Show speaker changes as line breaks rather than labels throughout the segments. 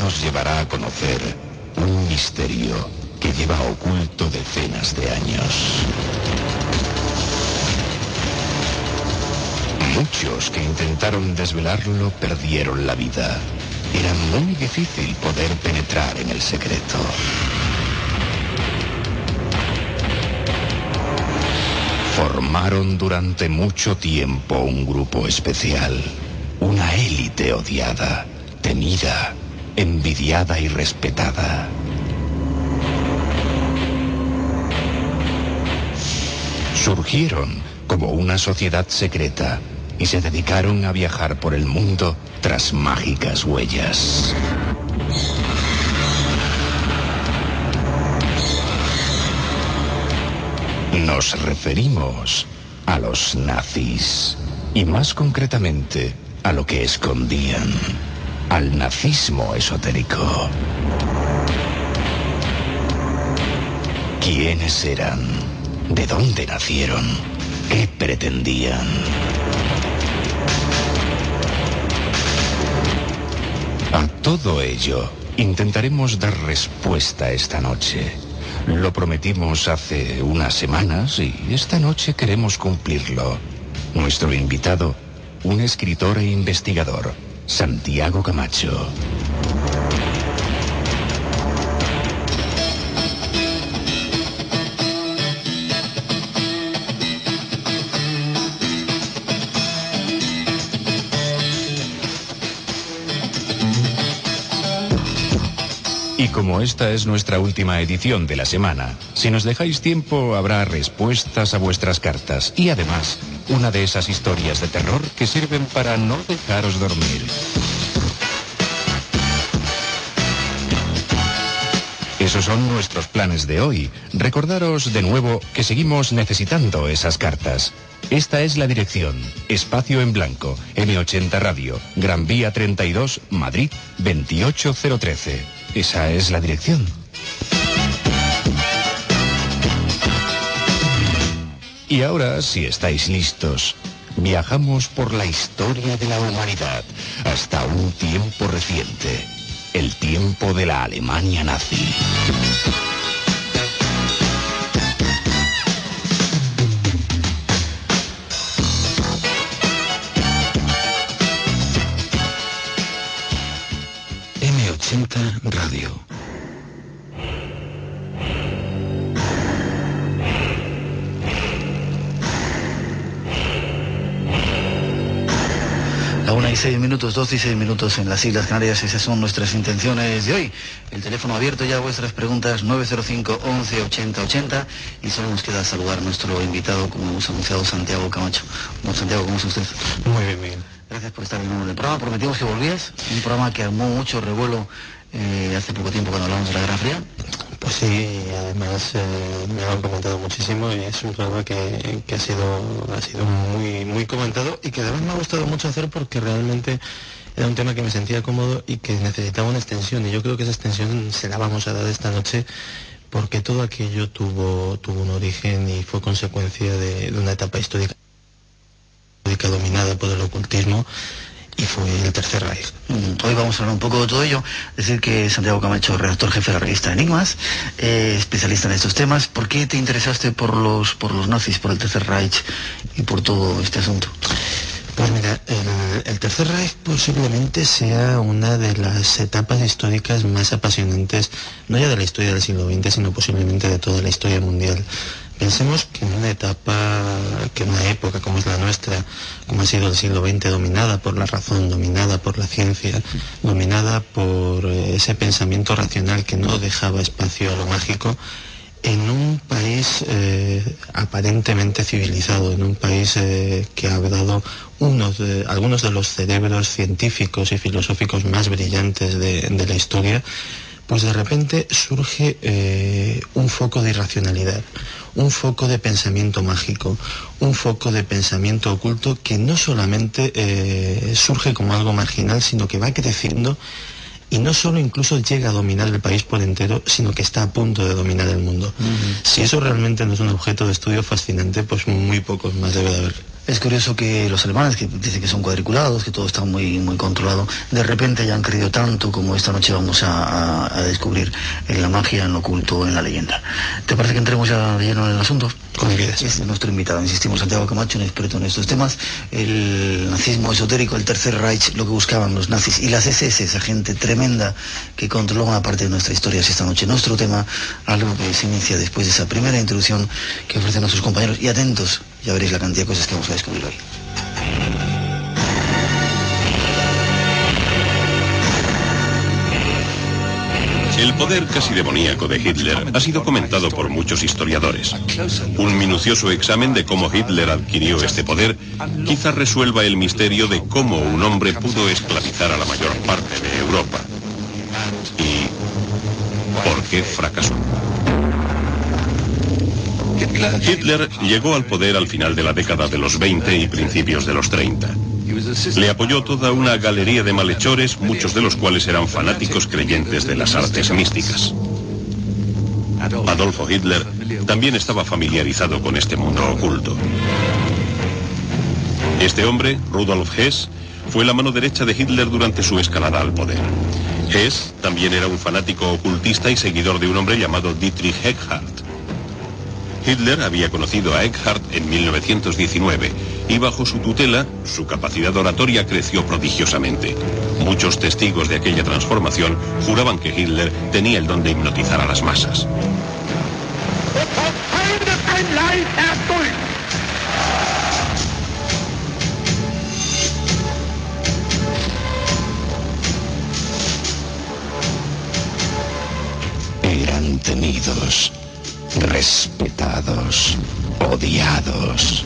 Nos llevará a conocer un misterio que lleva oculto decenas de años. Muchos que intentaron desvelarlo perdieron la vida. Era muy difícil poder penetrar en el secreto. Formaron durante mucho tiempo un grupo especial, una élite odiada, temida, envidiada y respetada. Surgieron como una sociedad secreta y se dedicaron a viajar por el mundo tras mágicas huellas. Nos referimos a los nazis y más concretamente a lo que escondían, al nazismo esotérico. ¿Quiénes eran? ¿De dónde nacieron? ¿Qué pretendían? A todo ello, intentaremos dar respuesta esta noche. Lo prometimos hace unas semanas y esta noche queremos cumplirlo. Nuestro invitado, un escritor e investigador, Santiago Camacho. Y como esta es nuestra última edición de la semana, si nos dejáis tiempo habrá respuestas a vuestras cartas y además una de esas historias de terror que sirven para no dejaros dormir. Esos son nuestros planes de hoy. Recordaros de nuevo que seguimos necesitando esas cartas. Esta es la dirección. Espacio en blanco. M80 Radio. Gran Vía 32, Madrid 28013. Esa es la dirección. Y ahora, si estáis listos, viajamos por la historia de la humanidad hasta un tiempo reciente, el tiempo de la Alemania nazi. M80 Radio.
La una y seis minutos, dos y seis minutos en las Islas Canarias, esas son nuestras intenciones de hoy. El teléfono abierto ya a vuestras preguntas 905 11 80 80 y solo nos queda saludar a nuestro invitado, como hemos anunciado, Santiago Camacho. Bueno, Santiago, ¿cómo está usted?
Muy bien, Miguel.
Gracias por estar en el programa. Prometimos que volvías, un programa que armó mucho revuelo eh, hace poco tiempo cuando hablamos de la Guerra Fría.
Pues sí, además eh, me lo han comentado muchísimo y es un programa que, ha sido ha sido muy muy comentado y que además me ha gustado mucho hacer porque realmente era un tema que me sentía cómodo y que necesitaba una extensión y yo creo que esa extensión se la vamos a dar esta noche porque todo aquello tuvo tuvo un origen y fue consecuencia de, una etapa histórica dominada por el ocultismo y fue el Tercer Reich.
Mm, Hoy vamos a hablar un poco de todo ello. Decir que Santiago Camacho, redactor jefe de la revista Enigmas, eh, especialista en estos temas. ¿Por qué te interesaste por los, por los nazis, por el Tercer Reich y por todo este asunto?
Pues mira, el, el Tercer Reich posiblemente sea una de las etapas históricas más apasionantes, no ya de la historia del siglo XX, sino posiblemente de toda la historia mundial. Pensemos que en una etapa, que en una época como es la nuestra, como ha sido el siglo XX, dominada por la razón, dominada por la ciencia, dominada por eh, ese pensamiento racional que no dejaba espacio a lo mágico, en un país eh, aparentemente civilizado, en un país eh, que ha dado algunos de los cerebros científicos y filosóficos más brillantes de la historia, pues de repente surge eh, un foco de irracionalidad, un foco de pensamiento mágico, un foco de pensamiento oculto que no solamente eh, surge como algo marginal, sino que va creciendo y no solo incluso llega a dominar el país por entero, sino que está a punto de dominar el mundo. Si eso realmente no es un objeto de estudio fascinante, pues muy pocos más debe de haber.
Es curioso que los alemanes, que dicen que son cuadriculados, que todo está muy, muy controlado, de repente hayan creído tanto como esta noche vamos a, descubrir en la magia, en lo oculto, en la leyenda. ¿Te parece que entremos ya lleno en el asunto?
Con
Es nuestro invitado, insistimos, Santiago Camacho, un experto en estos temas. El nazismo esotérico, el Tercer Reich, lo que buscaban los nazis y las SS, esa gente tremenda que controló una parte de nuestra historia esta noche. Nuestro tema, algo que se inicia después de esa primera introducción que ofrecen nuestros compañeros. Y atentos, ya veréis la cantidad de cosas que vamos a descubrir hoy.
El poder casi demoníaco de Hitler ha sido comentado por muchos historiadores. Un minucioso examen de cómo Hitler adquirió este poder quizá resuelva el misterio de cómo un hombre pudo esclavizar a la mayor parte de Europa. ¿Y por qué fracasó? Hitler llegó al poder al final de la década de los 20 y principios de los 30. Le apoyó toda una galería de malhechores, muchos de los cuales eran fanáticos creyentes de las artes místicas. Adolfo Hitler también estaba familiarizado con este mundo oculto. Este hombre, Rudolf Hess, fue la mano derecha de Hitler durante su escalada al poder. Hess también era un fanático ocultista y seguidor de un hombre llamado Dietrich Eckhardt. Hitler había conocido a Eckhart en 1919 y bajo su tutela su capacidad oratoria creció prodigiosamente. Muchos testigos de aquella transformación juraban que Hitler tenía el don de hipnotizar a las masas.
Eran tenidos respetados, odiados.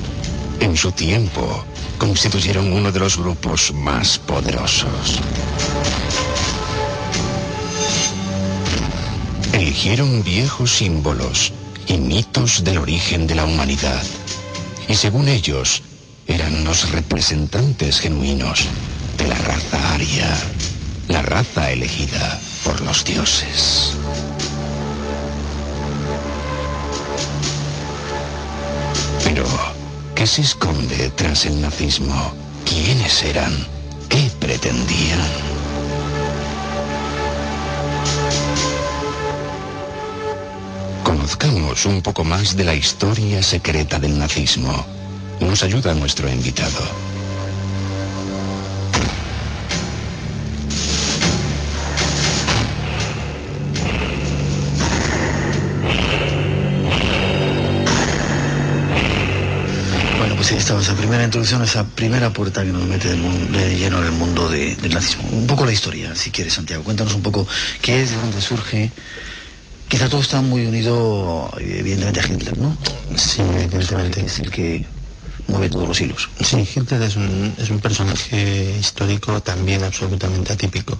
En su tiempo, constituyeron uno de los grupos más poderosos. Eligieron viejos símbolos y mitos del origen de la humanidad. Y según ellos, eran los representantes genuinos de la raza aria, la raza elegida por los dioses. ¿Qué se esconde tras el nazismo? ¿Quiénes eran? ¿Qué pretendían? Conozcamos un poco más de la historia secreta del nazismo. Nos ayuda nuestro invitado.
Esa primera introducción, esa primera puerta que nos mete de, lleno en el mundo del nazismo. Un poco la historia, si quieres, Santiago. Cuéntanos un poco qué es, de dónde surge. Quizá todo está muy unido, evidentemente, a Hitler, ¿no?
Sí, evidentemente.
Es el que mueve todos los hilos.
Sí, Hitler es un, es un personaje histórico también absolutamente atípico.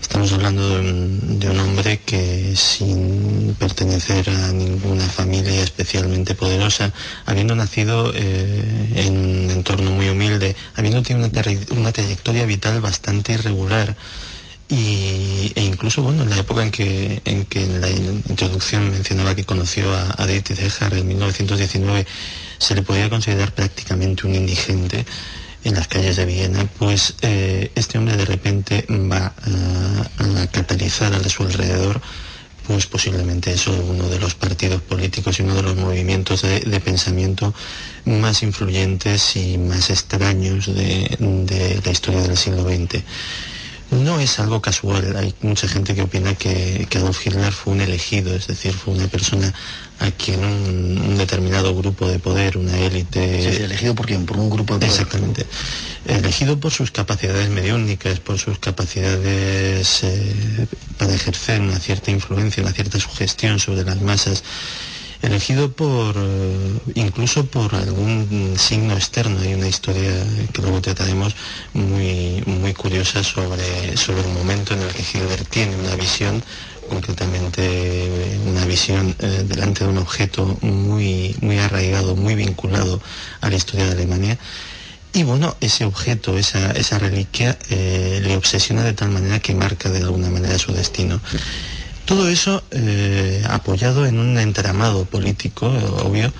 Estamos hablando de un, hombre que sin pertenecer a ninguna familia especialmente poderosa, habiendo nacido eh, en un entorno muy humilde, habiendo tenido una, trayectoria vital bastante irregular, y, e incluso bueno en la época en que en que la introducción mencionaba que conoció a, a Dietrich en 1919 se le podía considerar prácticamente un indigente en las calles de Viena, pues eh, este hombre de repente va a, catalizar a su alrededor pues posiblemente eso uno de los partidos políticos y uno de los movimientos de, pensamiento más influyentes y más extraños de, la historia del siglo XX. No es algo casual, hay mucha gente que opina que Adolf Hitler fue un elegido, es decir, fue una persona a quien un, determinado grupo de poder, una élite...
elegido por quién, por un grupo de poder.
Exactamente. Elegido por sus capacidades mediúnicas, por sus capacidades eh, para ejercer una cierta influencia, una cierta sugestión sobre las masas elegido por eh, incluso por algún signo externo. Hay una historia que luego trataremos muy, muy curiosa sobre, sobre el momento en el que Hitler tiene una visión concretamente una visión eh, delante de un objeto muy, muy arraigado, muy vinculado a la historia de Alemania. Y bueno, ese objeto, esa, esa reliquia, eh, le obsesiona de tal manera que marca de alguna manera su destino. Todo eso eh, apoyado en un entramado político, obvio,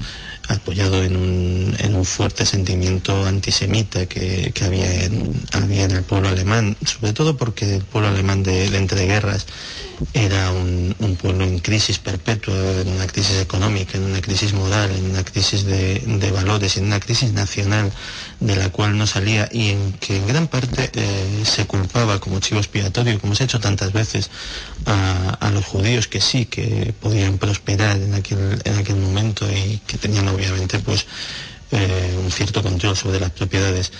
apoyado en un, en un fuerte sentimiento antisemita que, había, en, había en el pueblo alemán, sobre todo porque el pueblo alemán de, de entreguerras era un, pueblo en crisis perpetua, en una crisis económica, en una crisis moral, en una crisis de, valores, en una crisis nacional de la cual no salía y en que en gran parte eh, se culpaba como chivo expiatorio, como se ha hecho tantas veces, a, los judíos que sí, que podían prosperar en aquel, en aquel momento y que tenían obviamente pues eh, un cierto control sobre las propiedades.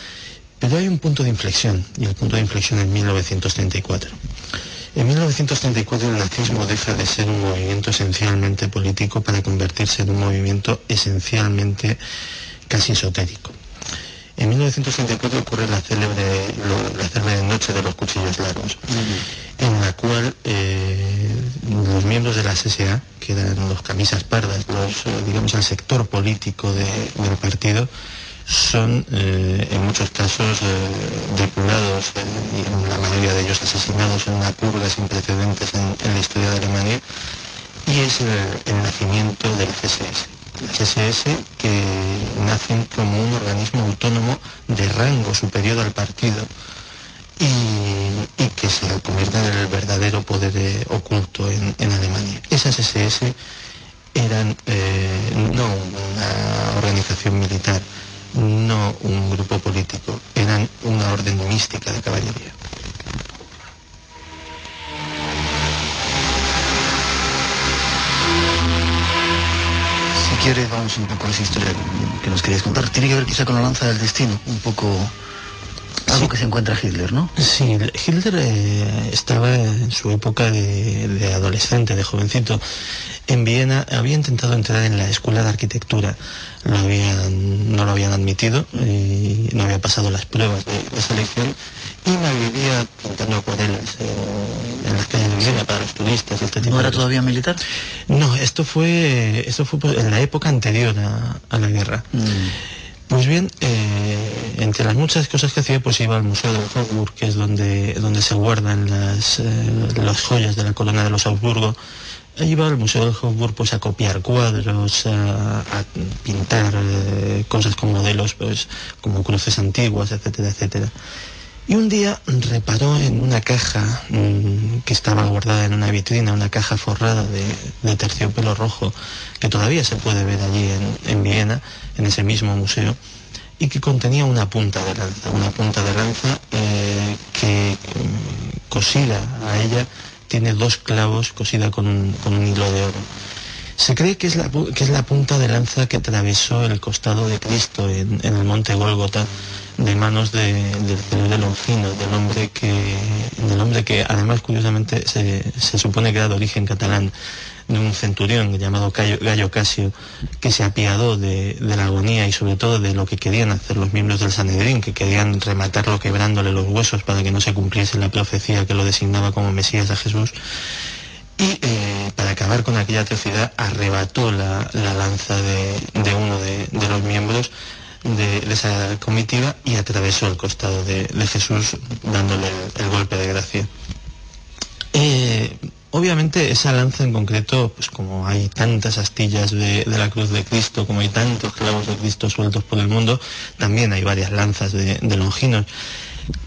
Pero hay un punto de inflexión, y el punto de inflexión es 1934. En 1934 el nazismo deja de ser un movimiento esencialmente político para convertirse en un movimiento esencialmente casi esotérico. En 1934 ocurre la célebre, la Noche de los Cuchillos Largos, en la cual eh, los miembros de la SSA, que eran los camisas pardas, los, digamos, el sector político del partido, son eh, en muchos casos eh, depurados eh, y la mayoría de ellos asesinados en una purga sin precedentes en, la historia de Alemania y es el, nacimiento del CSS. El CSS que nacen como un organismo autónomo de rango superior al partido y, que se convierte en el verdadero poder oculto en, en, Alemania. Esas SS eran no una organización militar, no un grupo político, eran una orden mística de caballería.
Si quiere, vamos un poco a esa historia que nos querías contar. Tiene que ver quizá con la lanza del destino, un poco algo que se encuentra Hitler, ¿no?
Sí, Hitler eh, estaba en su época de, adolescente, de jovencito. En Viena había intentado entrar en la escuela de arquitectura, lo habían, no lo habían admitido y no había pasado las pruebas de, selección y me vivía pintando acuarelas eh, en las calles de Viena para los turistas.
Este ¿No era todavía militar?
No, esto fue, esto fue en la época anterior a, la guerra. Mm. Pues bien, eh, entre las muchas cosas que hacía, pues iba al Museo de Hofburg, que es donde, donde se guardan las, eh, las joyas de la corona de los Augsburgo. Iba al Museo de Hofburg pues, a copiar cuadros, a, pintar eh, cosas con modelos, pues, como cruces antiguas, etcétera, etcétera. Y un día reparó en una caja mm, que estaba guardada en una vitrina, una caja forrada de, terciopelo rojo, que todavía se puede ver allí en Viena, en ese mismo museo y que contenía una punta de lanza, una punta de lanza eh, que mm, cosida a ella tiene dos clavos cosida con un, hilo de oro. Se cree que es, la, que es la punta de lanza que atravesó el costado de Cristo en, el monte Gólgota de manos del señor de del hombre que, del hombre que además curiosamente se, se supone que era de origen catalán de un centurión llamado Gallo Casio, que se apiadó de, la agonía y sobre todo de lo que querían hacer los miembros del Sanedrín, que querían rematarlo quebrándole los huesos para que no se cumpliese la profecía que lo designaba como Mesías a Jesús. Y eh, para acabar con aquella atrocidad arrebató la, lanza de, uno de, los miembros de, esa comitiva y atravesó el costado de, Jesús dándole el, golpe de gracia. Eh, Obviamente esa lanza en concreto, pues como hay tantas astillas de, la cruz de Cristo, como hay tantos clavos de Cristo sueltos por el mundo, también hay varias lanzas de, Longinos.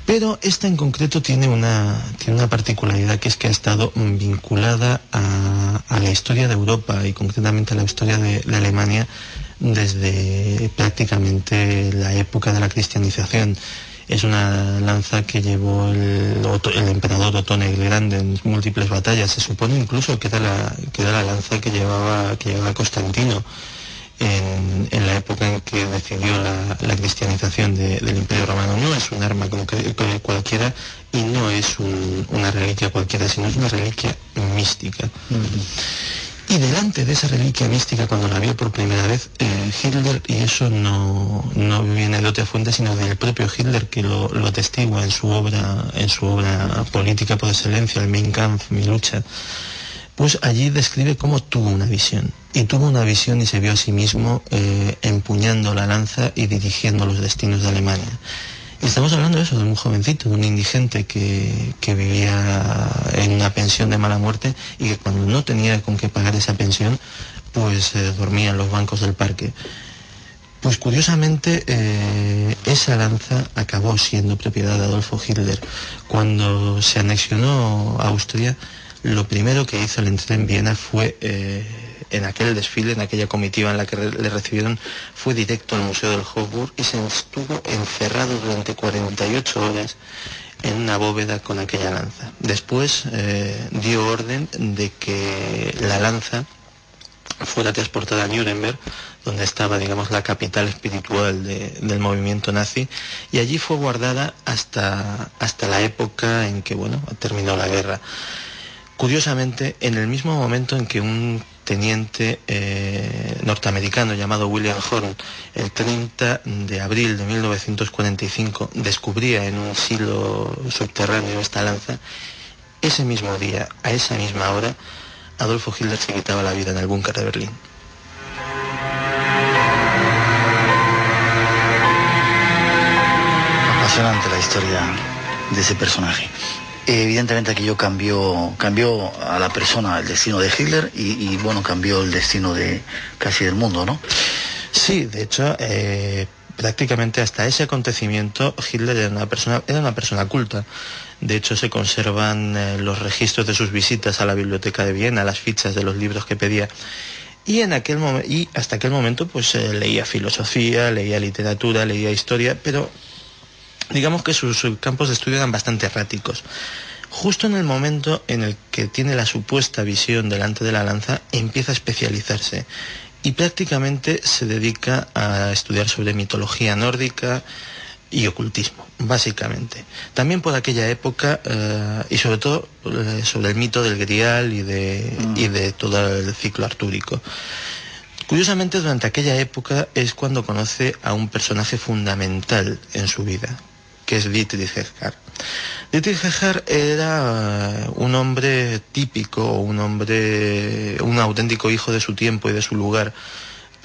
Pero esta en concreto tiene una, tiene una particularidad que es que ha estado vinculada a, la historia de Europa y concretamente a la historia de, de Alemania desde prácticamente la época de la cristianización es una lanza que llevó el, emperador Otón el Grande en múltiples batallas. Se supone incluso que era la, que la lanza que llevaba, que llevaba Constantino en, la época en que decidió la, cristianización del Imperio Romano. No es un arma como cualquiera y no es una reliquia cualquiera, sino es una reliquia mística. Y delante de esa reliquia mística, cuando la vio por primera vez, Hitler, y eso no, viene de otra fuente, sino del propio Hitler que lo, lo, atestigua en su obra, en su obra política por excelencia, el Mein Kampf, mi lucha, pues allí describe cómo tuvo una visión. Y tuvo una visión y se vio a sí mismo eh, empuñando la lanza y dirigiendo los destinos de Alemania. Estamos hablando de eso, de un jovencito, de un indigente que, vivía en una pensión de mala muerte y que cuando no tenía con qué pagar esa pensión, pues eh, dormía en los bancos del parque. Pues curiosamente eh, esa lanza acabó siendo propiedad de Adolfo Hitler. Cuando se anexionó Austria, lo primero que hizo entrar en Viena fue, eh, en aquel desfile, en aquella comitiva en la que le recibieron, fue directo al Museo del Hofburg y se estuvo encerrado durante 48 horas en una bóveda con aquella lanza. Después eh, dio orden de que la lanza fuera transportada a Nuremberg, donde estaba, digamos, la capital espiritual del movimiento nazi, y allí fue guardada hasta, hasta la época en que, bueno, terminó la guerra. Curiosamente, en el mismo momento en que un teniente eh, norteamericano llamado William Horn, el 30 de abril de 1945, descubría en un silo subterráneo esta lanza, ese mismo día, a esa misma hora, Adolfo Hitler se quitaba la vida en el búnker de Berlín.
Apasionante la historia de ese personaje. Evidentemente aquello cambió, cambió a la persona el destino de Hitler y, bueno, cambió el destino de casi del mundo, ¿no?
Sí, de hecho, eh, prácticamente hasta ese acontecimiento Hitler era una persona, era una persona culta. De hecho, se conservan eh, los registros de sus visitas a la biblioteca de Viena, las fichas de los libros que pedía. Y, en aquel y hasta aquel momento pues eh, leía filosofía, leía literatura, leía historia, pero digamos que sus, campos de estudio eran bastante erráticos. Justo en el momento en el que tiene la supuesta visión delante de la lanza, empieza a especializarse y prácticamente se dedica a estudiar sobre mitología nórdica, y ocultismo, básicamente. También por aquella época eh, y sobre todo eh, sobre el mito del grial y de, mm. y de todo el ciclo artúrico. Curiosamente, durante aquella época es cuando conoce a un personaje fundamental en su vida, que es Dietrich Eckart. Dietrich Eckart era un hombre típico, un hombre, un auténtico hijo de su tiempo y de su lugar,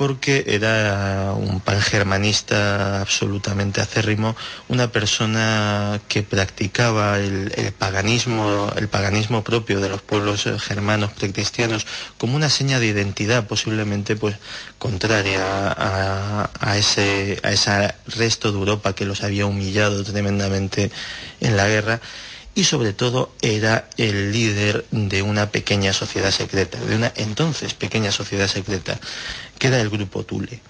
porque era un pangermanista absolutamente acérrimo, una persona que practicaba el, paganismo, el paganismo propio de los pueblos germanos precristianos como una seña de identidad posiblemente pues contraria a, ese, a ese resto de Europa que los había humillado tremendamente en la guerra. Y sobre todo era el líder de una pequeña sociedad secreta, de una entonces pequeña sociedad secreta, que era el Grupo Tule.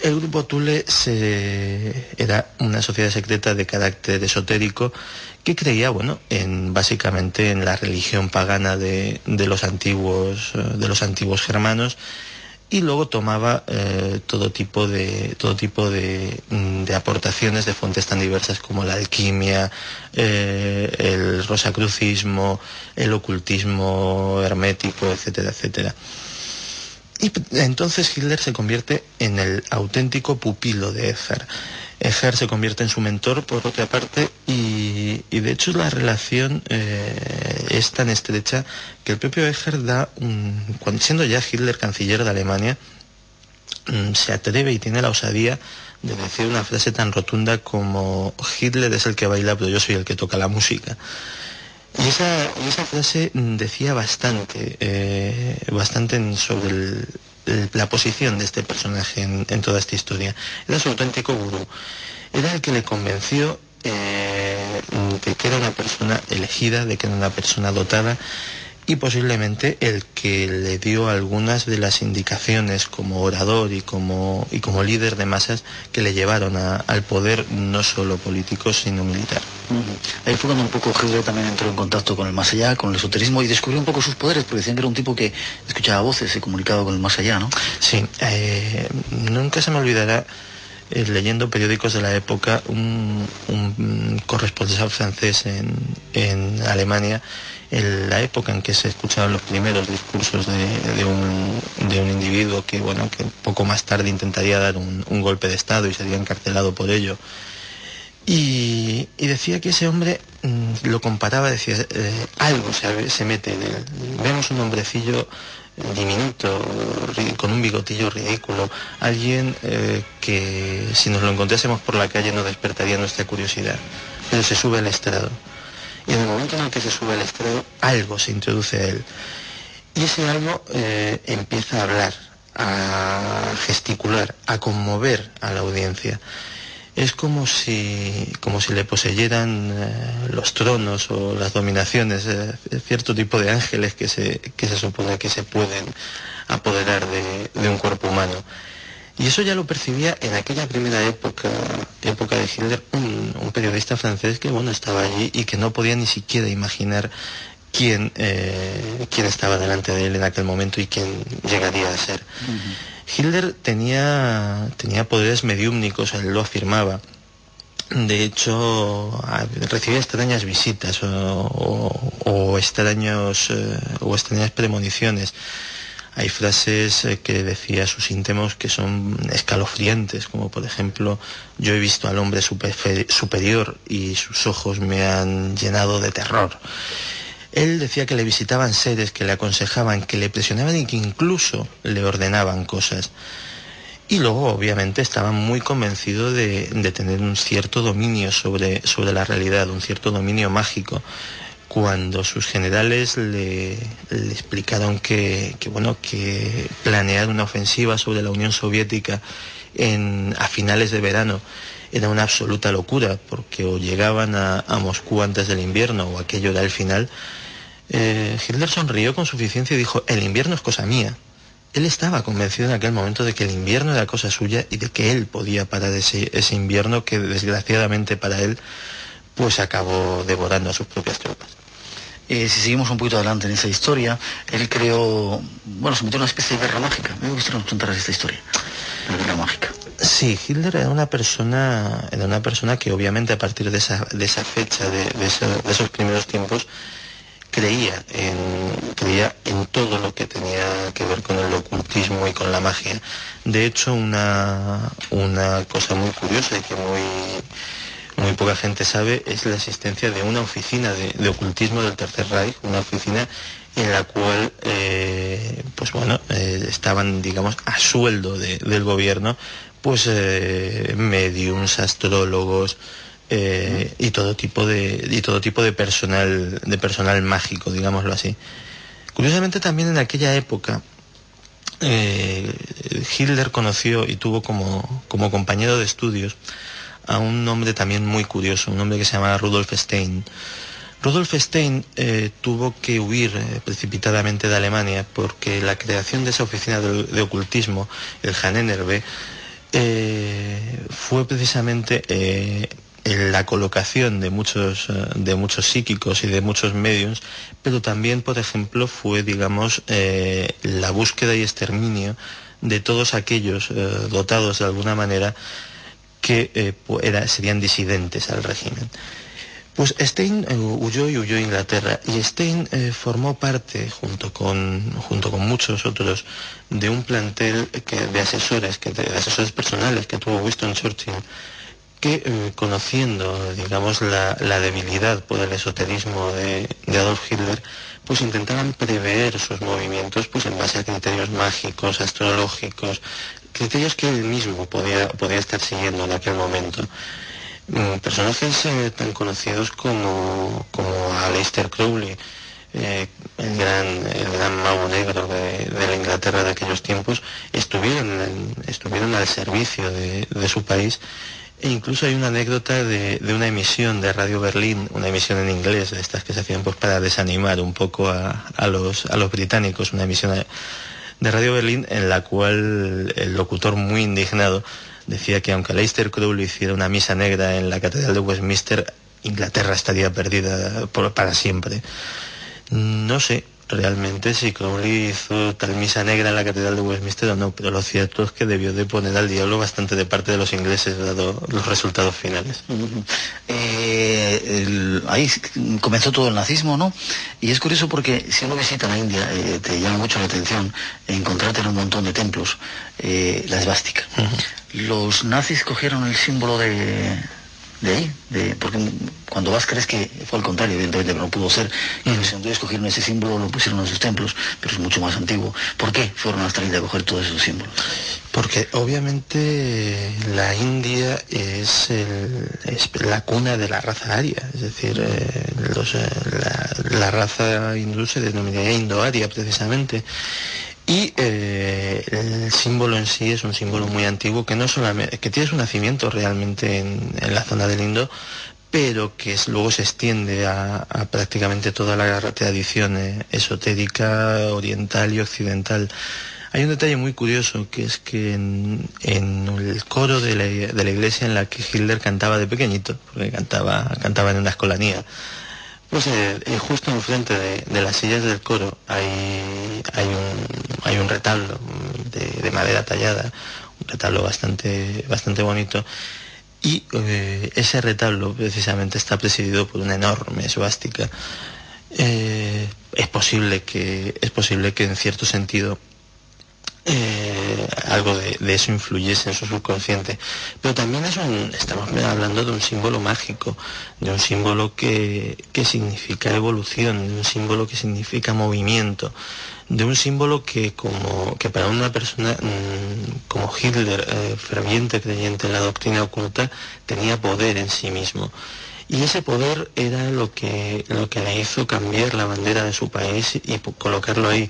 El Grupo Tule era una sociedad secreta de carácter esotérico que creía, bueno, en, básicamente en la religión pagana de, los, antiguos, de los antiguos germanos y luego tomaba eh, todo tipo de todo tipo de, mm, aportaciones de fuentes tan diversas como la alquimia eh, el rosacrucismo el ocultismo hermético etcétera etcétera y entonces Hitler se convierte en el auténtico pupilo de Eger Eger se convierte en su mentor por otra parte y, de hecho la relación eh, es tan estrecha que el propio Eger da, un, cuando, siendo ya Hitler canciller de Alemania, mm, se atreve y tiene la osadía de decir una frase tan rotunda como Hitler es el que baila pero yo soy el que toca la música. Y esa, frase decía bastante, eh, bastante sobre la posición de este personaje en, en, toda esta historia. Era su auténtico gurú. Era el que le convenció eh, de que era una persona elegida, de que era una persona dotada y posiblemente el que le dio algunas de las indicaciones como orador y como, y como líder de masas que le llevaron al poder no solo político sino militar.
Ahí fue cuando un poco Hitler también entró en contacto con el más allá, con el esoterismo y descubrió un poco sus poderes, porque decían que era un tipo que escuchaba voces y comunicaba con el más allá, ¿no?
Sí, eh, nunca se me olvidará eh, leyendo periódicos de la época, un, corresponsal francés en, en, Alemania, en la época en que se escuchaban los primeros discursos de, un, de un, individuo que, bueno, que poco más tarde intentaría dar un, golpe de Estado y sería encarcelado por ello. Y, decía que ese hombre mm, lo comparaba, decía, eh, algo se, se mete en él. Vemos un hombrecillo diminuto, con un bigotillo ridículo, alguien eh, que si nos lo encontrásemos por la calle nos despertaría nuestra curiosidad, pero se sube al estrado. Y en el momento en el que se sube al estrado, algo se introduce a él. Y ese algo eh, empieza a hablar, a gesticular, a conmover a la audiencia. Es como si, como si le poseyeran eh, los tronos o las dominaciones, eh, cierto tipo de ángeles que se, que se supone que se pueden apoderar de, un cuerpo humano. Y eso ya lo percibía en aquella primera época, época de Hitler, un, un, periodista francés que bueno estaba allí y que no podía ni siquiera imaginar quién, eh, quién estaba delante de él en aquel momento y quién llegaría a ser. Hitler tenía, tenía poderes mediúmnicos, él lo afirmaba. De hecho, recibía extrañas visitas o, extraños, eh, o extrañas premoniciones. Hay frases eh, que decía sus íntimos que son escalofriantes, como por ejemplo, yo he visto al hombre superior y sus ojos me han llenado de terror. Él decía que le visitaban seres que le aconsejaban, que le presionaban y que incluso le ordenaban cosas. Y luego, obviamente, estaba muy convencido de, tener un cierto dominio sobre, sobre, la realidad, un cierto dominio mágico. Cuando sus generales le, explicaron que, bueno, que planear una ofensiva sobre la Unión Soviética a finales de verano era una absoluta locura, porque o llegaban a, a Moscú antes del invierno o aquello era el final, eh, Hitler sonrió con suficiencia y dijo, el invierno es cosa mía. Él estaba convencido en aquel momento de que el invierno era cosa suya y de que él podía parar ese, invierno que desgraciadamente para él pues acabó devorando a sus propias tropas.
Eh, si seguimos un poquito adelante en esa historia, él creó, bueno, se metió en una especie de guerra mágica. Me gustaría que nos contaras esta historia, la guerra mágica.
Sí, Hitler era una persona, era una persona que obviamente a partir de esa, fecha, de esos primeros tiempos, creía en, creía en todo lo que tenía que ver con el ocultismo y con la magia. De hecho, una, una cosa muy curiosa y que muy, muy poca gente sabe es la existencia de una oficina de, ocultismo del Tercer Reich, una oficina en la cual eh, pues bueno eh, estaban digamos a sueldo del gobierno pues eh, astrólogos eh, y todo tipo de y todo tipo de personal de personal mágico digámoslo así. Curiosamente también en aquella época eh, Hitler conoció y tuvo como, como compañero de estudios a un hombre también muy curioso un hombre que se llamaba Rudolf Stein. Rudolf Stein eh, tuvo que huir precipitadamente de Alemania porque la creación de esa oficina de, ocultismo, el Hanennerbe, fue precisamente la colocación de muchos, eh, de muchos psíquicos y de muchos medios, pero también, por ejemplo, fue, digamos, eh, la búsqueda y exterminio de todos aquellos eh, dotados de alguna manera que serían disidentes al régimen. Pues Stein huyó y huyó a Inglaterra y Stein formó parte, junto con, junto con muchos otros, de un plantel de asesores, que, de asesores personales que tuvo Winston Churchill eh, conociendo, digamos, la, debilidad por el esoterismo de, Adolf Hitler, pues intentaban prever sus movimientos pues en base a criterios mágicos, astrológicos, criterios que él mismo podía, podía estar siguiendo en aquel momento. Mm, personajes eh, tan conocidos como, como Aleister Crowley, eh, el, gran, el gran mago negro de, la Inglaterra de aquellos tiempos, estuvieron, estuvieron al servicio de, de su país e incluso hay una anécdota de, una emisión de Radio Berlín, una emisión en inglés, de estas que se hacían pues para desanimar un poco a, los, a los británicos, una emisión de Radio Berlín en la cual el locutor muy indignado decía que aunque Leicester Crowley hiciera una misa negra en la Catedral de Westminster, Inglaterra estaría perdida para siempre. No sé, realmente si Crowley hizo tal misa negra en la Catedral de Westminster o no, pero lo cierto es que debió de poner al diablo bastante de parte de los ingleses, dado los resultados finales.
Eh, ahí comenzó todo el nazismo, ¿no? Y es curioso porque si uno visita la India, eh, te llama mucho la atención encontrarte en un montón de templos eh, la esvástica. Los nazis cogieron el símbolo de de ahí, de, porque cuando vas crees que fue al contrario, evidentemente, pero no pudo ser. Y los entonces cogieron ese símbolo, lo pusieron en sus templos, pero es mucho más antiguo. ¿Por qué fueron hasta la India a coger todos esos símbolos?
Porque obviamente la India es, la cuna de la raza aria, es decir, eh, eh, la, raza hindú se denominaría indoaria precisamente. Y eh, el símbolo en sí es un símbolo muy antiguo que no solamente que tiene su nacimiento realmente en, la zona del Indo, pero que luego se extiende a, prácticamente toda la tradición eh, esotérica oriental y occidental. Hay un detalle muy curioso que es que en, el coro de la, iglesia en la que Hitler cantaba de pequeñito, porque cantaba, cantaba en una escolanía, pues eh, eh, justo enfrente de, de, las sillas del coro hay, un, retablo de, madera tallada, un retablo bastante, bastante bonito. Y eh, ese retablo precisamente está presidido por una enorme suástica. es posible que es posible que en cierto sentido eh, algo de, eso influyese en su subconsciente. Pero también es un, estamos hablando de un símbolo mágico, de un símbolo que, significa evolución, de un símbolo que significa movimiento, de un símbolo que como que para una persona mm, como Hitler, eh, ferviente creyente en la doctrina oculta, tenía poder en sí mismo. Y ese poder era lo que, lo que le hizo cambiar la bandera de su país y colocarlo ahí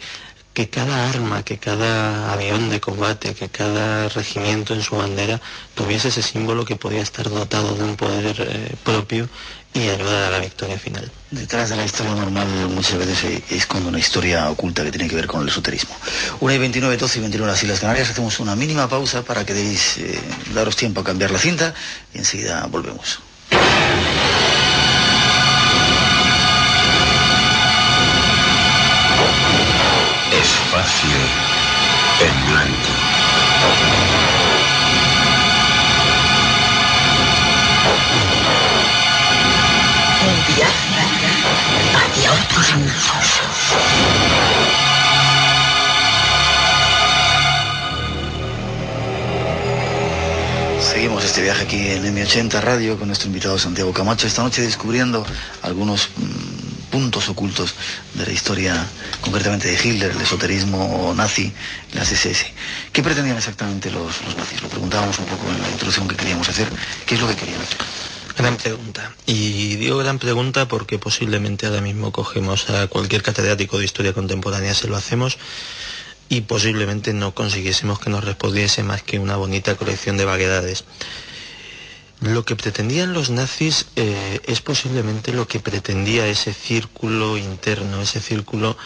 que cada arma, que cada avión de combate, que cada regimiento en su bandera tuviese ese símbolo que podía estar dotado de un poder eh, propio y ayudar a la victoria final.
Detrás de la historia normal muchas veces es cuando una historia oculta que tiene que ver con el esoterismo. Una y 29, 12 y 21 las Islas Canarias. Hacemos una mínima pausa para que deis, eh, daros tiempo a cambiar la cinta y enseguida volvemos.
Espacio en blanco. Un viaje hacia otros mundos.
Seguimos este viaje aquí en M80 Radio con nuestro invitado Santiago Camacho, esta noche descubriendo algunos mm, puntos ocultos de la historia, concretamente de Hitler, el esoterismo nazi, las SS. ¿Qué pretendían exactamente los, nazis? Lo preguntábamos un poco en la introducción que queríamos hacer. ¿Qué es lo que querían hacer?
Gran pregunta. Y digo gran pregunta porque posiblemente ahora mismo cogemos a cualquier catedrático de historia contemporánea, se lo hacemos, y posiblemente no consiguiésemos que nos respondiese más que una bonita colección de vaguedades. Lo que pretendían los nazis eh, es posiblemente lo que pretendía ese círculo interno, ese círculo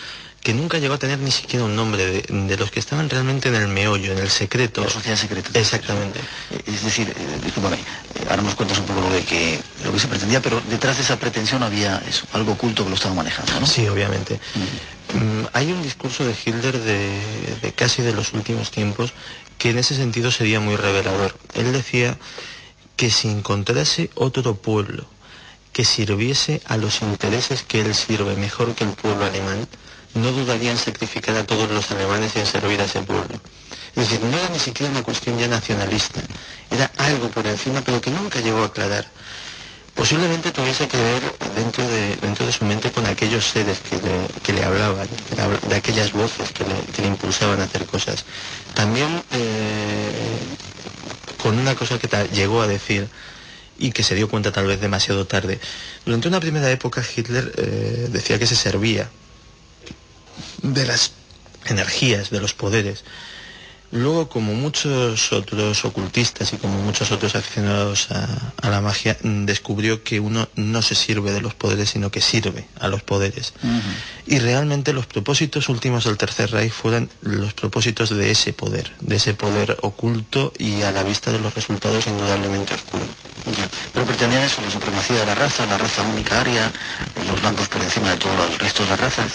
que nunca llegó a tener ni siquiera un nombre, de, los que estaban realmente en el meollo, en el secreto.
La sociedad secreta.
Exactamente.
Es decir, eh, discúlpame, eh, ahora nos cuentas un poco lo de que lo que se pretendía, pero detrás de esa pretensión había eso, algo oculto que lo estaba manejando, ¿no?
Sí, obviamente. Mm, hay un discurso de Hitler de casi de los últimos tiempos que en ese sentido sería muy revelador. Él decía que si encontrase otro pueblo que sirviese a los intereses que él sirve mejor que el pueblo alemán, no dudaría en sacrificar a todos los alemanes y en servir a ese pueblo. Es decir, no era ni siquiera una cuestión ya nacionalista, era algo por encima, pero que nunca llegó a aclarar. Posiblemente tuviese que ver dentro de, dentro de su mente con aquellos seres que le, hablaban, de aquellas voces que le, impulsaban a hacer cosas. También eh, con una cosa que llegó a decir y que se dio cuenta tal vez demasiado tarde. Durante una primera época Hitler eh, decía que se servía de las energías, de los poderes Luego, como muchos otros ocultistas y como muchos otros aficionados a, la magia, mm, descubrió que uno no se sirve de los poderes, sino que sirve a los poderes. Y realmente los propósitos últimos del Tercer Reich fueron los propósitos de ese poder, de ese poder oculto y a la vista de los resultados indudablemente oscuros.
Pero pretendían eso, la supremacía de la raza, la raza única aria, los blancos por encima de todos los restos de razas.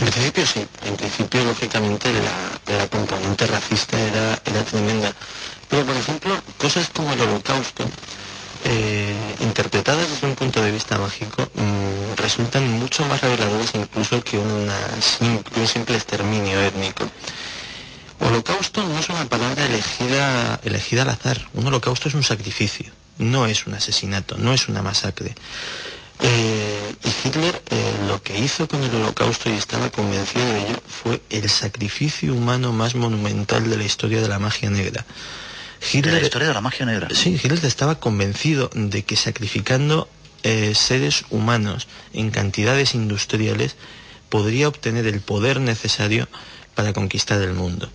En principio sí, en principio lógicamente la, la componente racista era, tremenda. Pero por ejemplo, cosas como el holocausto, eh, interpretadas desde un punto de vista mágico, mm, resultan mucho más reveladoras incluso que, una, un simple exterminio étnico. Holocausto no es una palabra elegida, elegida al azar. Un holocausto es un sacrificio, no es un asesinato, no es una masacre. Eh, y Hitler eh, lo que hizo con el holocausto y estaba convencido de ello fue el sacrificio humano más monumental de la historia de la magia negra.
Hitler, ¿De la historia de la magia negra?
Sí, Hitler estaba convencido de que sacrificando eh, seres humanos en cantidades industriales podría obtener el poder necesario para conquistar el mundo.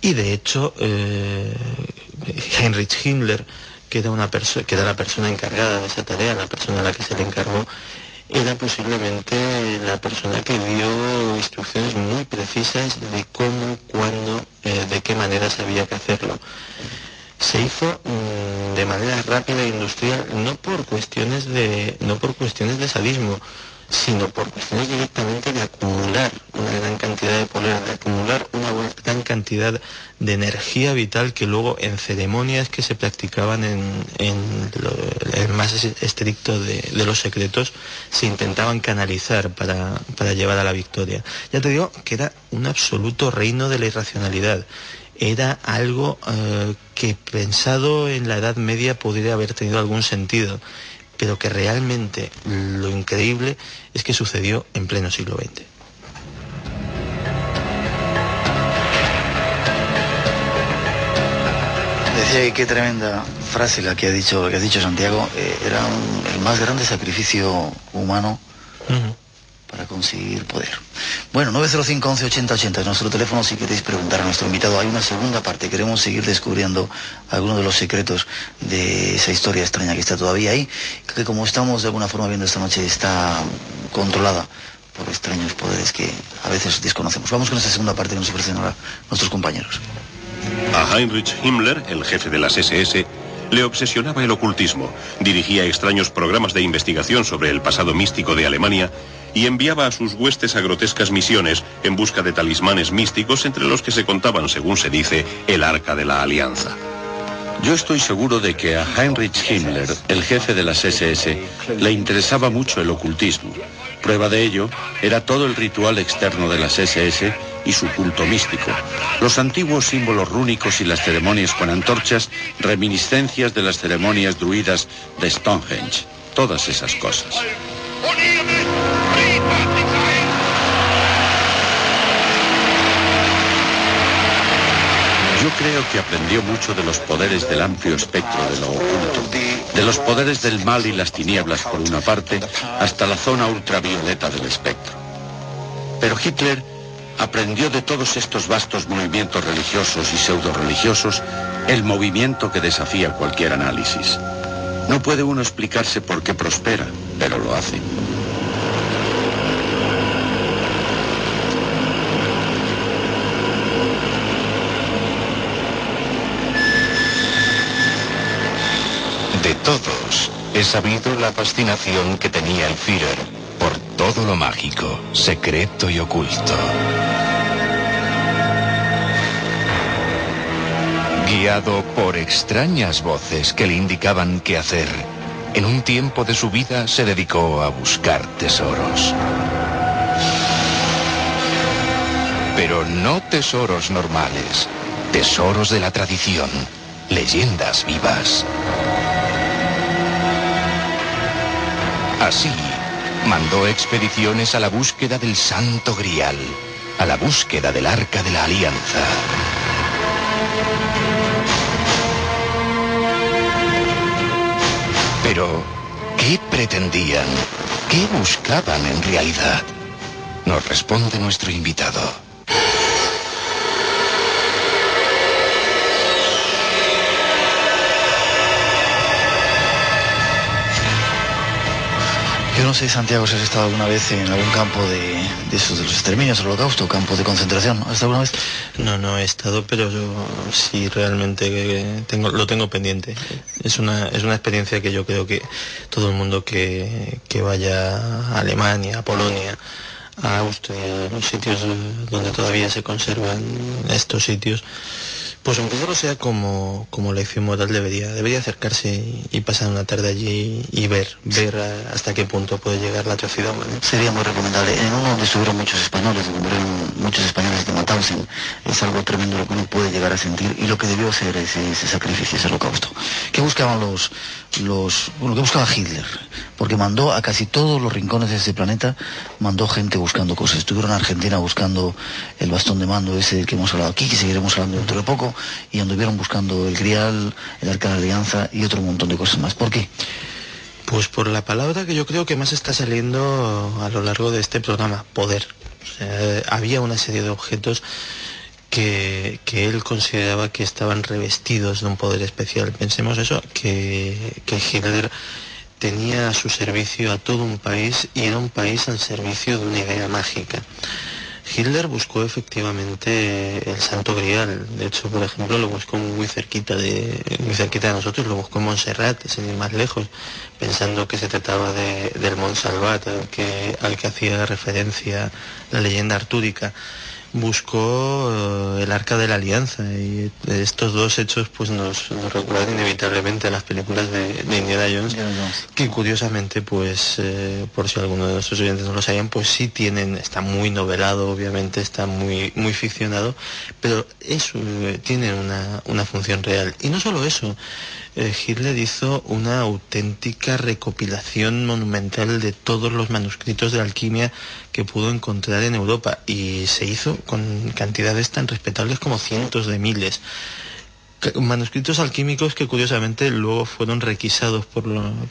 Y de hecho, eh, Heinrich Himmler, que era, una que era la persona encargada de esa tarea, la persona a la que se le encargó, era posiblemente la persona que dio instrucciones muy precisas de cómo, cuándo, eh, de qué manera sabía que hacerlo. Se hizo mm, de manera rápida e industrial, no por cuestiones de, no por cuestiones de sadismo, sino por cuestiones directamente de acumular una gran cantidad de poder, de acumular una gran cantidad de energía vital que luego en ceremonias que se practicaban en, el más estricto de, los secretos se intentaban canalizar para, llevar a la victoria. Ya te digo que era un absoluto reino de la irracionalidad era algo eh, que pensado en la Edad Media podría haber tenido algún sentido pero que realmente lo increíble es que sucedió en pleno siglo XX.
Decía que qué tremenda frase la que ha dicho, que ha dicho Santiago, eh, era el más grande sacrificio humano para conseguir poder. Bueno, 905 11 80 80 es nuestro teléfono si queréis preguntar a nuestro invitado. Hay una segunda parte, queremos seguir descubriendo algunos de los secretos de esa historia extraña que está todavía ahí, que como estamos de alguna forma viendo esta noche está controlada por extraños poderes que a veces desconocemos. Vamos con esa segunda parte que nos ofrecen ahora nuestros compañeros.
A Heinrich Himmler, el jefe de las SS, le obsesionaba el ocultismo, dirigía extraños programas de investigación sobre el pasado místico de Alemania y enviaba a sus huestes a grotescas misiones en busca de talismanes místicos entre los que se contaban, según se dice, el Arca de la Alianza.
Yo estoy seguro de que a Heinrich Himmler, el jefe de las SS, le interesaba mucho el ocultismo. Prueba de ello era todo el ritual externo de las SS y su culto místico, los antiguos símbolos rúnicos y las ceremonias con antorchas, reminiscencias de las ceremonias druidas de Stonehenge, todas esas cosas. Yo creo que aprendió mucho de los poderes del amplio espectro de lo oculto, de los poderes del mal y las tinieblas por una parte, hasta la zona ultravioleta del espectro. Pero Hitler aprendió de todos estos vastos movimientos religiosos y pseudo-religiosos el movimiento que desafía cualquier análisis. No puede uno explicarse por qué prospera, pero lo hace.
De todos, he sabido la fascinación que tenía el Führer todo lo mágico, secreto y oculto. Guiado por extrañas voces que le indicaban qué hacer, en un tiempo de su vida se dedicó a buscar tesoros. Pero no tesoros normales, tesoros de la tradición, leyendas vivas. Así, mandó expediciones a la búsqueda del Santo Grial, a la búsqueda del Arca de la Alianza. Pero, ¿qué pretendían? ¿Qué buscaban en realidad? Nos responde nuestro invitado.
Yo no sé, Santiago, si has estado alguna vez en algún campo de, esos de los exterminios, el holocausto, campo de concentración. ¿Has estado alguna vez?
No, no he estado, pero yo sí realmente lo tengo pendiente. Es una, es una experiencia que yo creo que todo el mundo que, que vaya a Alemania, a Polonia, a Austria, a los sitios donde todavía se conservan estos sitios, pues aunque solo sea como, como lección moral, debería, debería acercarse y, pasar una tarde allí y ver, ver hasta qué punto puede llegar la atrocidad humana.
Sería muy recomendable. En uno donde estuvieron muchos españoles, donde murieron muchos españoles de Mauthausen, es algo tremendo lo que uno puede llegar a sentir y lo que debió ser ese, ese sacrificio, ese holocausto. ¿Qué buscaban los, los, bueno, qué buscaba Hitler? Porque mandó a casi todos los rincones de este planeta, mandó gente buscando cosas. Estuvieron en Argentina buscando el bastón de mando ese del que hemos hablado aquí, que seguiremos hablando dentro de poco y anduvieron buscando el Grial, el Arca de Alianza y otro montón de cosas más. ¿Por qué?
Pues por la palabra que yo creo que más está saliendo a lo largo de este programa, poder. había una serie de objetos que, él consideraba que estaban revestidos de un poder especial. Pensemos eso, que, que Hitler tenía a su servicio a todo un país y era un país al servicio de una idea mágica. Hitler buscó efectivamente el Santo Grial. De hecho, por ejemplo, lo buscó muy cerquita de, muy cerquita de nosotros, lo buscó Montserrat, sin ir más lejos, pensando que se trataba del Montsalvat, al que, al que hacía referencia la leyenda artúrica buscó eh, el arca de la alianza y estos dos hechos pues nos, recuerdan inevitablemente a las películas de, Indiana Jones. que curiosamente pues eh, por si alguno de nuestros oyentes no lo sabían pues sí tienen está muy novelado obviamente está muy muy ficcionado pero eso eh, tiene una, una función real. Y no solo eso eh, Hitler hizo una auténtica recopilación monumental de todos los manuscritos de alquimia que pudo encontrar en Europa y se hizo con cantidades tan respetables como cientos de miles manuscritos alquímicos que curiosamente luego fueron requisados por,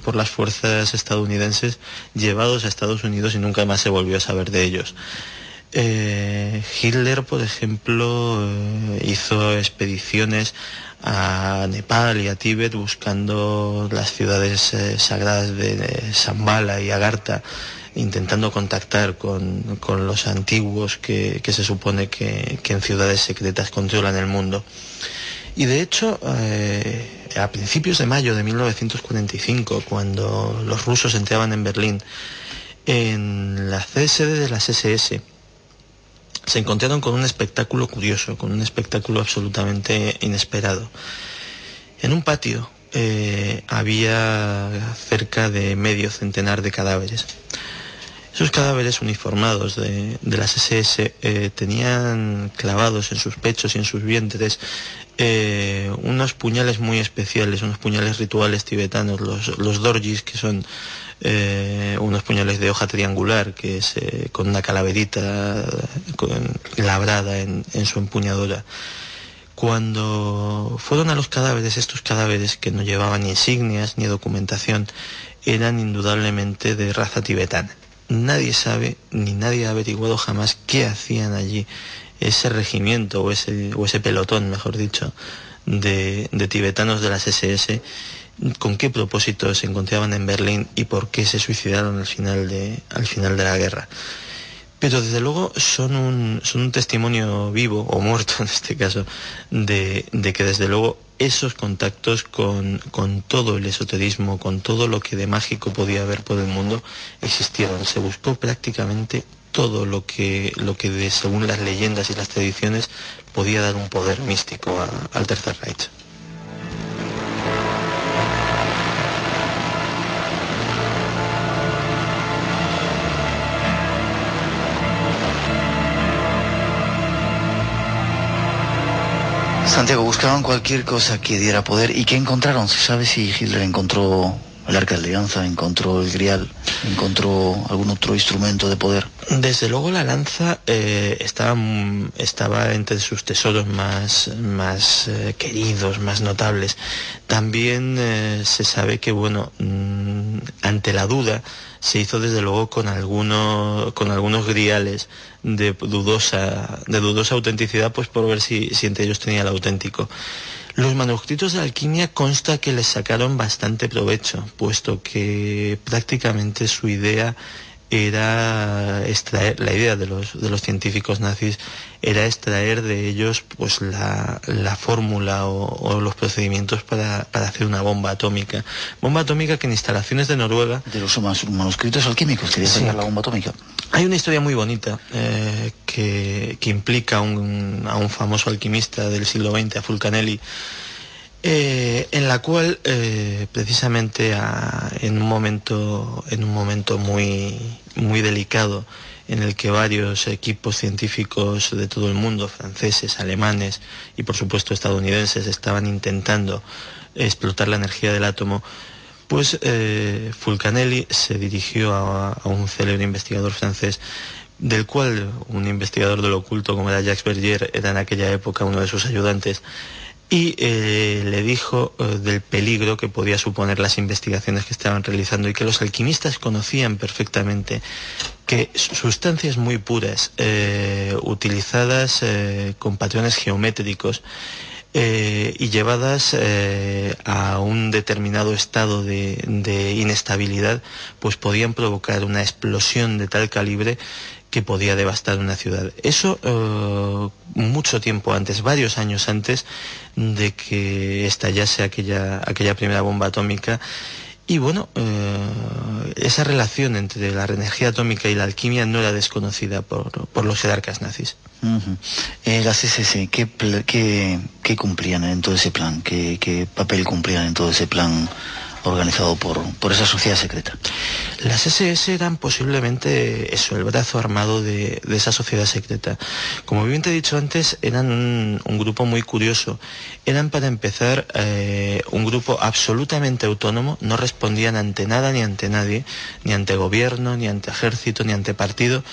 por, las fuerzas estadounidenses, llevados a Estados Unidos y nunca más se volvió a saber de ellos. Eh, Hitler, por ejemplo, eh, hizo expediciones a Nepal y a Tíbet buscando las ciudades eh, sagradas de, Zambala y Agartha, intentando contactar con, los antiguos que, se supone que, en ciudades secretas controlan el mundo. Y de hecho, eh, a principios de mayo de 1945, cuando los rusos entraban en Berlín, en la sede de las SS, se encontraron con un espectáculo curioso, con un espectáculo absolutamente inesperado. En un patio eh, había cerca de medio centenar de cadáveres. Esos cadáveres uniformados de, las SS eh, tenían clavados en sus pechos y en sus vientres eh, unos puñales muy especiales, unos puñales rituales tibetanos, los, los dorjis, que son eh, unos puñales de hoja triangular que es con una calaverita labrada en, su empuñadura. Cuando fueron a los cadáveres, estos cadáveres que no llevaban ni insignias ni documentación, eran indudablemente de raza tibetana. Nadie sabe, ni nadie ha averiguado jamás qué hacían allí ese regimiento o ese, o ese pelotón, mejor dicho, de, de tibetanos de las SS con qué propósito se encontraban en Berlín y por qué se suicidaron al final de, al final de la guerra. Pero desde luego son un, son un testimonio vivo, o muerto en este caso, de, de que desde luego esos contactos con, con, todo el esoterismo, con todo lo que de mágico podía haber por el mundo, existieron. Se buscó prácticamente todo lo que, lo que según las leyendas y las tradiciones podía dar un poder místico al Tercer Reich.
Santiago, buscaban cualquier cosa que diera poder. ¿Y qué encontraron? ¿Se sabe si Hitler encontró el Arca de Alianza, encontró el Grial, encontró algún otro instrumento de poder?
Desde luego la lanza eh, estaba, entre sus tesoros más, más eh, queridos, más notables. También eh, se sabe que, bueno, mm, ante la duda, se hizo desde luego con, algunos con algunos griales de dudosa, de dudosa autenticidad, pues por ver si, si entre ellos tenía el auténtico. Los manuscritos de alquimia consta que les sacaron bastante provecho, puesto que prácticamente su idea era extraer, la idea de los, de los científicos nazis era extraer de ellos pues la, fórmula o, los procedimientos para, hacer una bomba atómica. Bomba atómica que en instalaciones de Noruega...
De los manuscritos alquímicos, quería sacar la bomba atómica.
Hay una historia muy bonita eh, que, implica a un famoso alquimista del siglo XX, a Fulcanelli, eh, en la cual eh, precisamente en un momento en un momento muy muy delicado en el que varios equipos científicos de todo el mundo franceses alemanes y por supuesto estadounidenses estaban intentando explotar la energía del átomo pues eh, Fulcanelli se dirigió a, un célebre investigador francés del cual un investigador del oculto como era Jacques Bergier era en aquella época uno de sus ayudantes y eh, le dijo eh, del peligro que podía suponer las investigaciones que estaban realizando y que los alquimistas conocían perfectamente que sustancias muy puras, eh, utilizadas con patrones geométricos y llevadas a un determinado estado de, inestabilidad, pues podían provocar una explosión de tal calibre que podía devastar una ciudad. Eso mucho tiempo antes, varios años antes de que estallase aquella, aquella primera bomba atómica y bueno, eh, esa relación entre la energía atómica y la alquimia no era desconocida por, los jerarcas nazis.
Eh, las SS, ¿qué, ¿qué, cumplían en todo ese plan? ¿Qué, ¿Qué papel cumplían en todo ese plan organizado por, por esa sociedad secreta.
Las SS eran posiblemente eso, el brazo armado de, esa sociedad secreta. Como bien te he dicho antes, eran un, grupo muy curioso. Eran, para empezar, eh, un grupo absolutamente autónomo, no respondían ante nada ni ante nadie, ni ante gobierno, ni ante ejército, ni ante partido,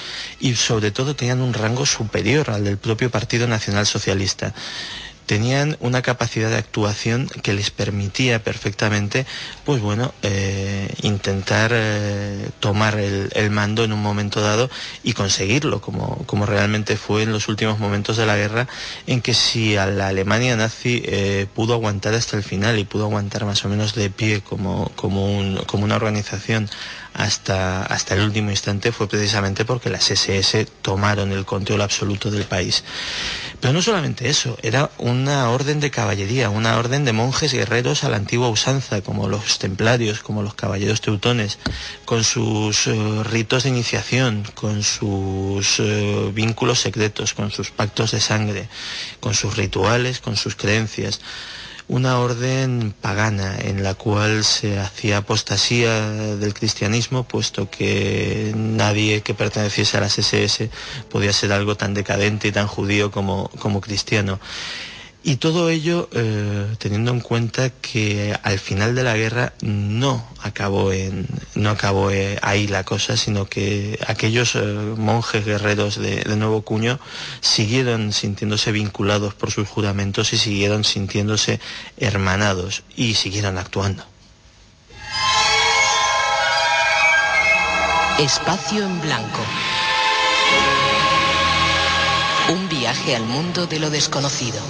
y sobre todo tenían un rango superior al del propio Partido Nacional Socialista tenían una capacidad de actuación que les permitía perfectamente, pues bueno, eh, intentar eh, tomar el, mando en un momento dado y conseguirlo, como, como realmente fue en los últimos momentos de la guerra, en que si a la Alemania nazi eh, pudo aguantar hasta el final y pudo aguantar más o menos de pie como, como, un, como una organización hasta, hasta el último instante fue precisamente porque las SS tomaron el control absoluto del país. Pero no solamente eso, era una orden de caballería, una orden de monjes guerreros a la antigua usanza, como los templarios, como los caballeros teutones, con sus eh, ritos de iniciación, con sus eh, vínculos secretos, con sus pactos de sangre, con sus rituales, con sus creencias una orden pagana en la cual se hacía apostasía del cristianismo, puesto que nadie que perteneciese a las SS podía ser algo tan decadente y tan judío como, como cristiano. Y todo ello eh, teniendo en cuenta que al final de la guerra no acabó, en, no acabó eh, ahí la cosa, sino que aquellos eh, monjes guerreros de, de, nuevo cuño siguieron sintiéndose vinculados por sus juramentos y siguieron sintiéndose hermanados y siguieron actuando.
Espacio en blanco. Un viaje al mundo de lo desconocido.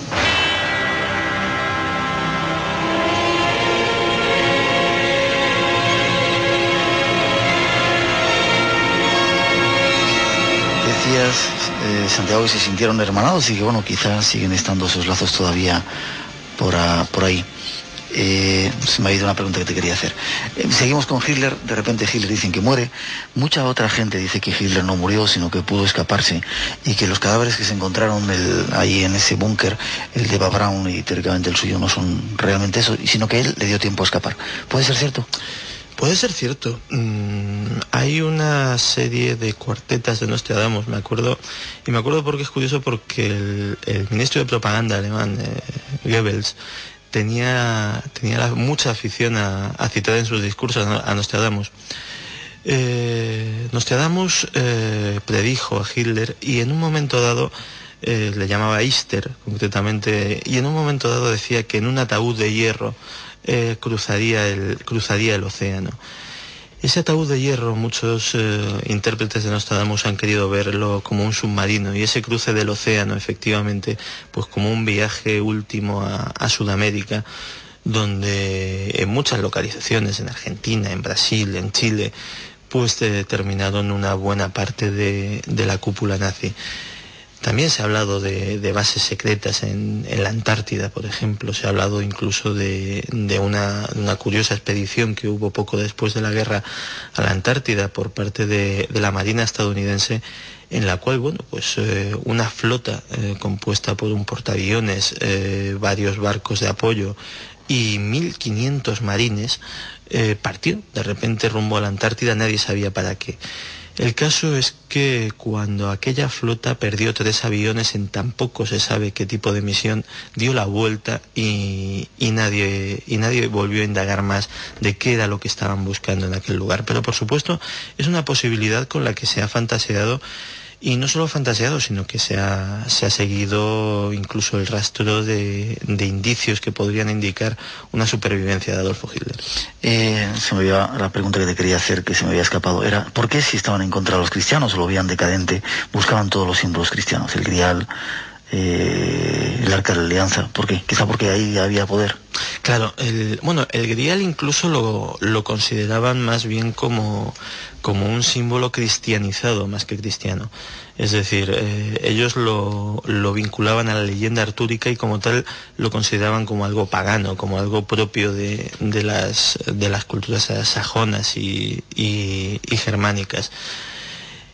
Eh, Santiago, que se sintieron hermanados y que, bueno, quizás siguen estando esos lazos todavía por, ahí. Eh, se me ha ido una pregunta que te quería hacer. Eh, seguimos con Hitler, de repente Hitler dicen que muere. Mucha otra gente dice que Hitler no murió, sino que pudo escaparse y que los cadáveres que se encontraron ahí en ese búnker, el de Eva Brown y teóricamente el suyo, no son realmente eso, sino que él le dio tiempo a escapar. ¿Puede ser cierto?
Puede ser cierto. Mm, hay una serie de cuartetas de Nostradamus, me acuerdo, y me acuerdo porque es curioso porque el, ministro de propaganda alemán, eh, Goebbels, tenía, tenía mucha afición a, citar en sus discursos a, Nostradamus. Eh, Nostradamus eh, predijo a Hitler y en un momento dado eh, le llamaba Easter concretamente y en un momento dado decía que en un ataúd de hierro cruzaría, el, cruzaría el océano. Ese ataúd de hierro, muchos eh, intérpretes de Nostradamus han querido verlo como un submarino y ese cruce del océano, efectivamente, pues como un viaje último a, Sudamérica, donde en muchas localizaciones, en Argentina, en Brasil, en Chile, pues determinaron una buena parte de la cúpula nazi. También se ha hablado de, bases secretas en, la Antártida, por ejemplo. Se ha hablado incluso de, una, curiosa expedición que hubo poco después de la guerra a la Antártida por parte de, la Marina estadounidense, en la cual, bueno, pues eh, una flota eh, compuesta por un portaaviones, eh, varios barcos de apoyo y 1.500 marines partió de repente rumbo a la Antártida, nadie sabía para qué. El caso es que cuando aquella flota perdió tres aviones en tan poco se sabe qué tipo de misión, dio la vuelta y, nadie, y nadie volvió a indagar más de qué era lo que estaban buscando en aquel lugar. Pero por supuesto es una posibilidad con la que se ha fantaseado Y no solo fantaseado, sino que se ha, se ha seguido incluso el rastro de, de, indicios que podrían indicar una supervivencia de Adolfo Hitler.
Eh, se me había, la pregunta que te quería hacer, que se me había escapado, era ¿por qué si estaban en contra de los cristianos o lo veían decadente, buscaban todos los símbolos cristianos, el grial, eh, el arca de la alianza? ¿Por qué? Quizá porque ahí había poder.
Claro, el, bueno, el grial incluso lo, lo consideraban más bien como, como un símbolo cristianizado más que cristiano. Es decir, eh, ellos lo, lo, vinculaban a la leyenda artúrica y como tal lo consideraban como algo pagano, como algo propio de, de, las, de las culturas sajonas y, y germánicas.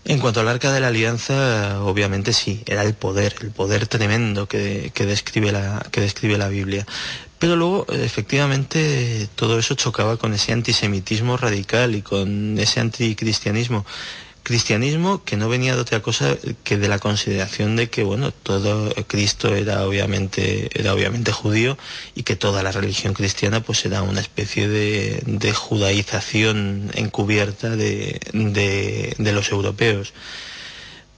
En cuanto al arca de la alianza, obviamente sí, era el poder, el poder tremendo que, describe, la, que describe la Biblia. Pero luego, efectivamente, todo eso chocaba con ese antisemitismo radical y con ese anticristianismo cristianismo que no venía de otra cosa que de la consideración de que bueno todo Cristo era obviamente era obviamente judío y que toda la religión cristiana pues era una especie de, judaización encubierta de, de los europeos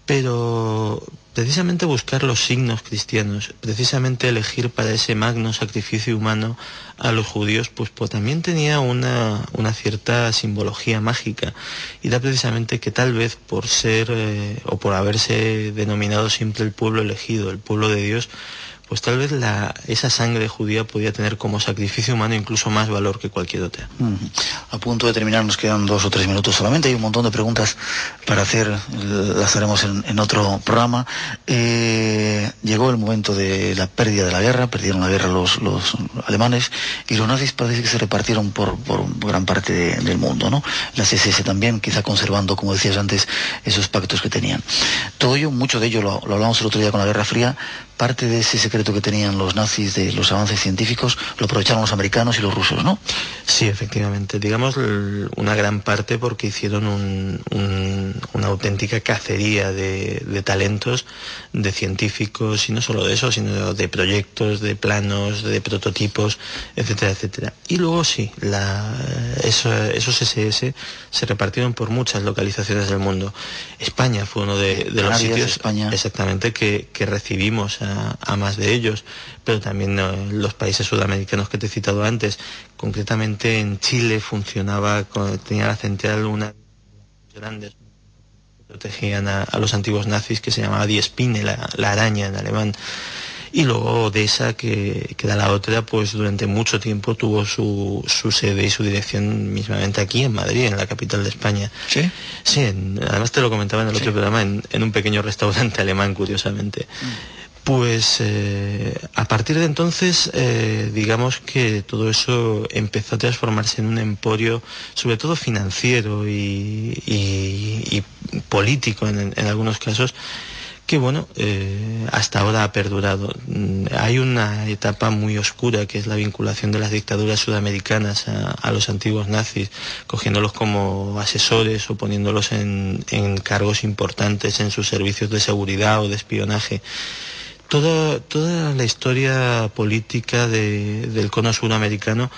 pero precisamente buscar los signos cristianos, precisamente elegir para ese magno sacrificio humano a los judíos, pues, pues también tenía una, una, cierta simbología mágica. Y da precisamente que tal vez por ser eh, o por haberse denominado siempre el pueblo elegido, el pueblo de Dios, pues tal vez esa sangre judía podía tener como sacrificio humano incluso más valor que cualquier otra.
A punto de terminar, nos quedan dos o tres minutos solamente. Hay un montón de preguntas para hacer, las haremos en, otro programa. Eh, llegó el momento de la pérdida de la guerra, perdieron la guerra los, alemanes y los nazis parece que se repartieron por, gran parte de, del mundo, ¿no? Las SS también, quizá conservando, como decías antes, esos pactos que tenían. Todo ello, mucho de ello lo, lo hablamos el otro día con la Guerra Fría, parte de ese secreto que tenían los nazis de los avances científicos lo aprovecharon los americanos y los rusos, ¿no?
Sí, efectivamente. Digamos una gran parte porque hicieron un, un, una auténtica cacería de, talentos, de científicos, y no solo de eso, sino de proyectos, de planos, de prototipos, etcétera, etcétera. Y luego sí, la, eso, esos SS se repartieron por muchas localizaciones del mundo. España fue uno de, de los sitios
España.
exactamente que, que recibimos a, a, más de ellos, pero también uh, los países sudamericanos que te he citado antes. Concretamente en Chile funcionaba, tenía la central una grandes protegían a, a, los antiguos nazis que se llamaba Die Spinne, la, la araña en alemán. Y luego Odessa, que, que, da la otra, pues durante mucho tiempo tuvo su, su, sede y su dirección mismamente aquí en Madrid, en la capital de España.
Sí.
Sí, en, además te lo comentaba en el
Sí.
otro programa, en, en, un pequeño restaurante alemán, curiosamente.
Mm.
Pues eh, a partir de entonces, eh, digamos que todo eso empezó a transformarse en un emporio, sobre todo financiero y, político en, algunos casos, que bueno, eh, hasta ahora ha perdurado. Hay una etapa muy oscura que es la vinculación de las dictaduras sudamericanas a, a los antiguos nazis, cogiéndolos como asesores o poniéndolos en, en cargos importantes en sus servicios de seguridad o de espionaje toda, toda la historia política de, del cono suramericano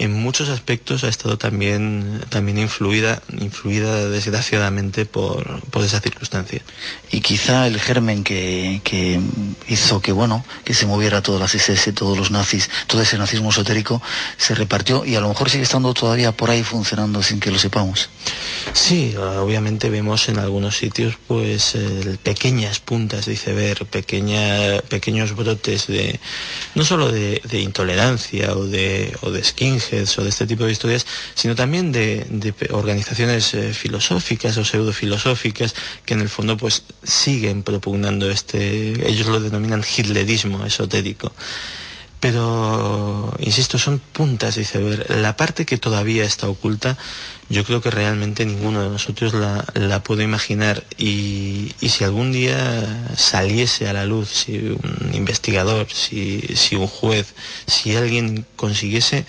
en muchos aspectos ha estado también, también influida, influida desgraciadamente por, por esa circunstancia.
Y quizá el germen que, que, hizo que, bueno, que se moviera todas las SS, todos los nazis, todo ese nazismo esotérico, se repartió y a lo mejor sigue estando todavía por ahí funcionando sin que lo sepamos.
Sí, obviamente vemos en algunos sitios pues eh, pequeñas puntas de iceberg, pequeña, pequeños brotes de, no solo de, de intolerancia o de, o de o de este tipo de historias, sino también de, organizaciones eh, filosóficas o pseudofilosóficas que en el fondo pues siguen propugnando este, ellos lo denominan hitlerismo esotérico. Pero, insisto, son puntas de iceberg. La parte que todavía está oculta, yo creo que realmente ninguno de nosotros la, puede imaginar. Y, si algún día saliese a la luz, si un investigador, si un juez, si alguien consiguiese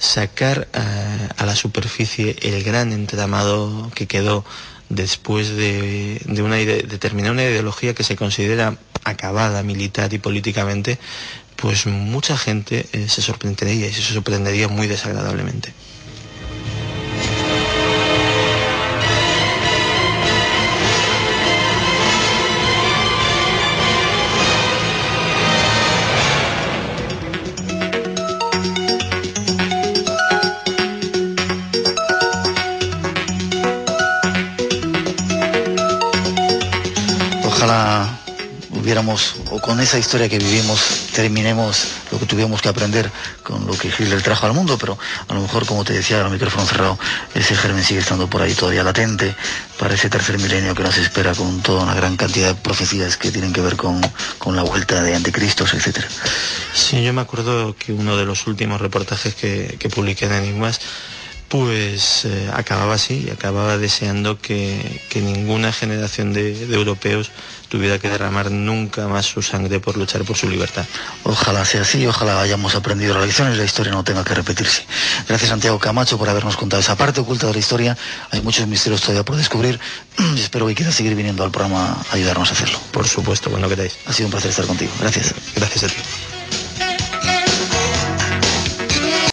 sacar a, a la superficie el gran entramado que quedó después de, de, una terminar una ideología que se considera acabada militar y políticamente, pues mucha gente eh, se sorprendería y se sorprendería muy desagradablemente.
O con esa historia que vivimos, terminemos lo que tuvimos que aprender con lo que Hitler trajo al mundo, pero a lo mejor, como te decía, el micrófono cerrado, ese germen sigue estando por ahí todavía latente para ese tercer milenio que nos espera con toda una gran cantidad de profecías que tienen que ver con, con la vuelta de anticristos, etcétera.
Sí, yo me acuerdo que uno de los últimos reportajes que, que publiqué en Enigmas pues eh, acababa así, acababa deseando que, que ninguna generación de, de, europeos tuviera que derramar nunca más su sangre por luchar por su libertad.
Ojalá sea así, ojalá hayamos aprendido la lección y la historia no tenga que repetirse. Gracias Santiago Camacho por habernos contado esa parte oculta de la historia. Hay muchos misterios todavía por descubrir y espero que quieras seguir viniendo al programa a ayudarnos a hacerlo.
Por supuesto, cuando queráis.
Ha sido un placer estar contigo. Gracias.
Gracias a ti.